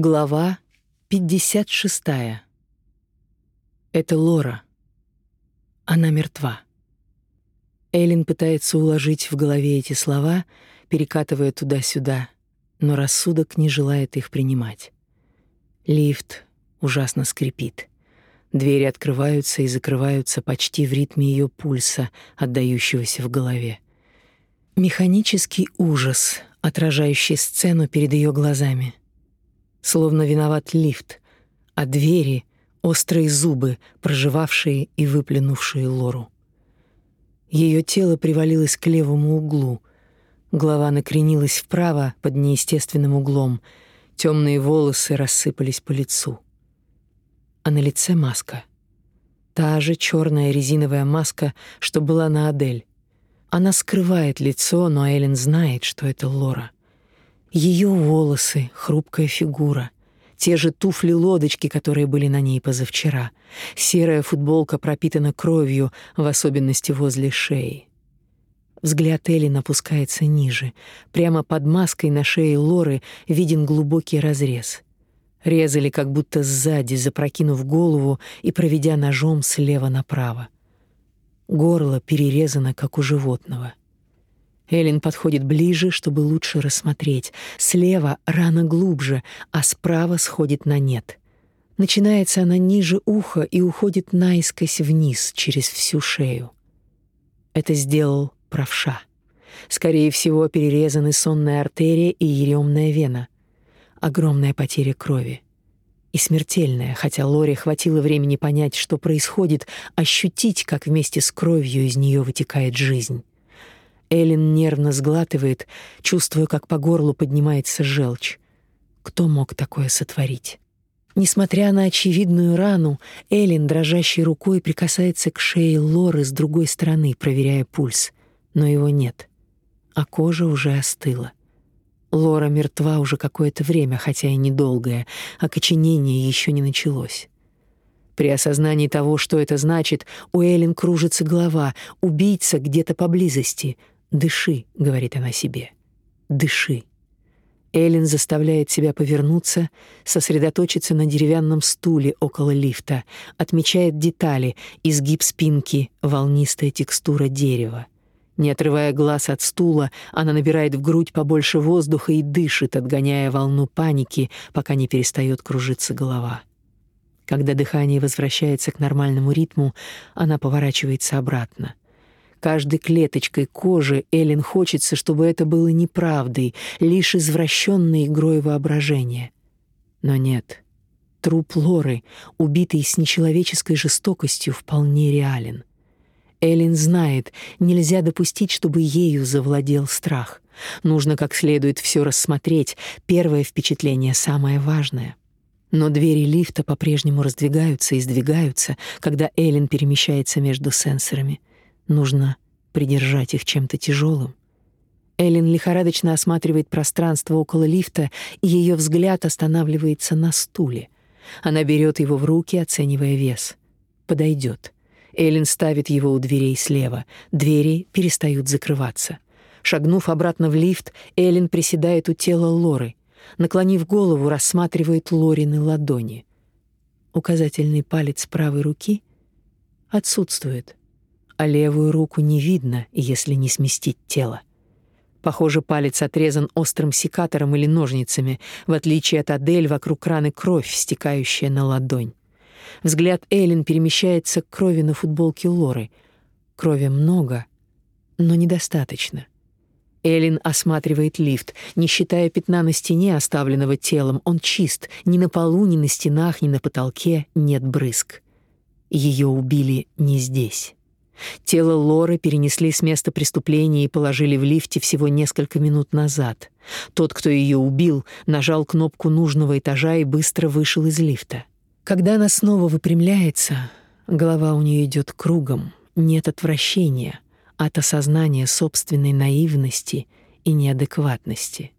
Глава 56. Это Лора. Она мертва. Эллен пытается уложить в голове эти слова, перекатывая туда-сюда, но рассудок не желает их принимать. Лифт ужасно скрипит. Двери открываются и закрываются почти в ритме ее пульса, отдающегося в голове. Механический ужас, отражающий сцену перед ее глазами — словно виноват лифт, а двери — острые зубы, проживавшие и выплюнувшие Лору. Ее тело привалилось к левому углу, голова накренилась вправо под неестественным углом, темные волосы рассыпались по лицу. А на лице маска. Та же черная резиновая маска, что была на Адель. Она скрывает лицо, но Эллен знает, что это Лора — ее волосы, хрупкая фигура, те же туфли-лодочки, которые были на ней позавчера. Серая футболка пропитана кровью, в особенности возле шеи. Взгляд Элли опускается ниже. Прямо под маской на шее Лоры виден глубокий разрез. Резали как будто сзади, запрокинув голову и проведя ножом слева направо. Горло перерезано, как у животного. Элин подходит ближе, чтобы лучше рассмотреть. Слева рана глубже, а справа сходит на нет. Начинается она ниже уха и уходит наискось вниз через всю шею. Это сделал правша. Скорее всего, перерезаны сонная артерия и еремная вена. Огромная потеря крови. И смертельная, хотя Лоре хватило времени понять, что происходит, ощутить, как вместе с кровью из нее вытекает жизнь. Элин нервно сглатывает, чувствуя, как по горлу поднимается желчь. Кто мог такое сотворить? Несмотря на очевидную рану, Элин дрожащей рукой прикасается к шее Лоры с другой стороны, проверяя пульс, но его нет. А кожа уже остыла. Лора мертва уже какое-то время, хотя и недолгое, окоченение еще не началось. При осознании того, что это значит, у Элин кружится голова, убийца где-то поблизости, «Дыши», — говорит она себе, — «дыши». Эллен заставляет себя повернуться, сосредоточиться на деревянном стуле около лифта, отмечает детали, изгиб спинки, волнистая текстура дерева. Не отрывая глаз от стула, она набирает в грудь побольше воздуха и дышит, отгоняя волну паники, пока не перестает кружиться голова. Когда дыхание возвращается к нормальному ритму, она поворачивается обратно — Каждой клеточкой кожи Эллен хочется, чтобы это было неправдой, лишь извращенной игрой воображения. Но нет. Труп Лоры, убитый с нечеловеческой жестокостью, вполне реален. Эллен знает, нельзя допустить, чтобы ею завладел страх. Нужно как следует все рассмотреть. Первое впечатление самое важное. Но двери лифта по-прежнему раздвигаются и сдвигаются, когда Эллен перемещается между сенсорами. Нужно придержать их чем-то тяжелым. Эллен лихорадочно осматривает пространство около лифта, и ее взгляд останавливается на стуле. Она берет его в руки, оценивая вес. Подойдет. Эллен ставит его у дверей слева. Двери перестают закрываться. Шагнув обратно в лифт, Эллен приседает у тела Лоры. Наклонив голову, рассматривает Лорины ладони. Указательный палец правой руки отсутствует а левую руку не видно, если не сместить тело. Похоже, палец отрезан острым секатором или ножницами, в отличие от Адель, вокруг раны кровь, стекающая на ладонь. Взгляд Эллен перемещается к крови на футболке Лоры. Крови много, но недостаточно. Эллен осматривает лифт. Не считая пятна на стене, оставленного телом, он чист. Ни на полу, ни на стенах, ни на потолке нет брызг. Ее убили не здесь. Тело Лоры перенесли с места преступления и положили в лифте всего несколько минут назад. Тот, кто ее убил, нажал кнопку нужного этажа и быстро вышел из лифта. Когда она снова выпрямляется, голова у нее идет кругом, нет отвращения от осознания собственной наивности и неадекватности.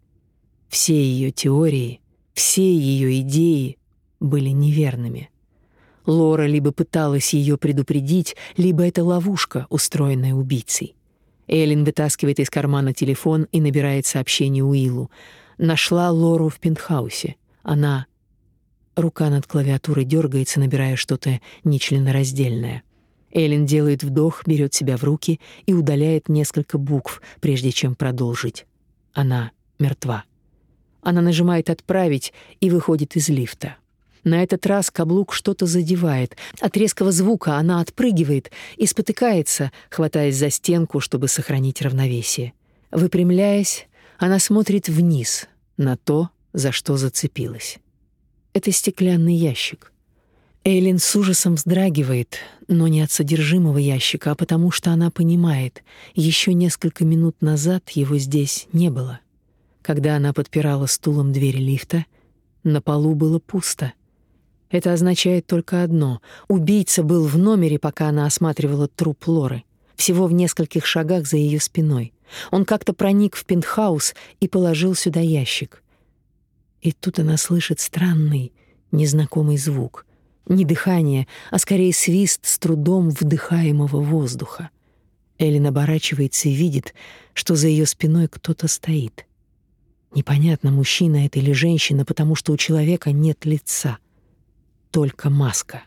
Все ее теории, все ее идеи были неверными. Лора либо пыталась ее предупредить, либо это ловушка, устроенная убийцей. Эллен вытаскивает из кармана телефон и набирает сообщение Уиллу. Нашла Лору в пентхаусе. Она Рука над клавиатурой дергается, набирая что-то нечленораздельное. Эллен делает вдох, берет себя в руки и удаляет несколько букв, прежде чем продолжить. Она мертва. Она нажимает «Отправить» и выходит из лифта. На этот раз каблук что-то задевает. От резкого звука она отпрыгивает и спотыкается, хватаясь за стенку, чтобы сохранить равновесие. Выпрямляясь, она смотрит вниз, на то, за что зацепилась. Это стеклянный ящик. Эйлин с ужасом вздрагивает, но не от содержимого ящика, а потому что она понимает, еще несколько минут назад его здесь не было. Когда она подпирала стулом дверь лифта, на полу было пусто. Это означает только одно: убийца был в номере, пока она осматривала труп Лоры, всего в нескольких шагах за ее спиной. Он как-то проник в пентхаус и положил сюда ящик. И тут она слышит странный, незнакомый звук. Не дыхание, а скорее свист с трудом вдыхаемого воздуха. Эллен оборачивается и видит, что за ее спиной кто-то стоит. Непонятно, мужчина это или женщина, потому что у человека нет лица, только маска.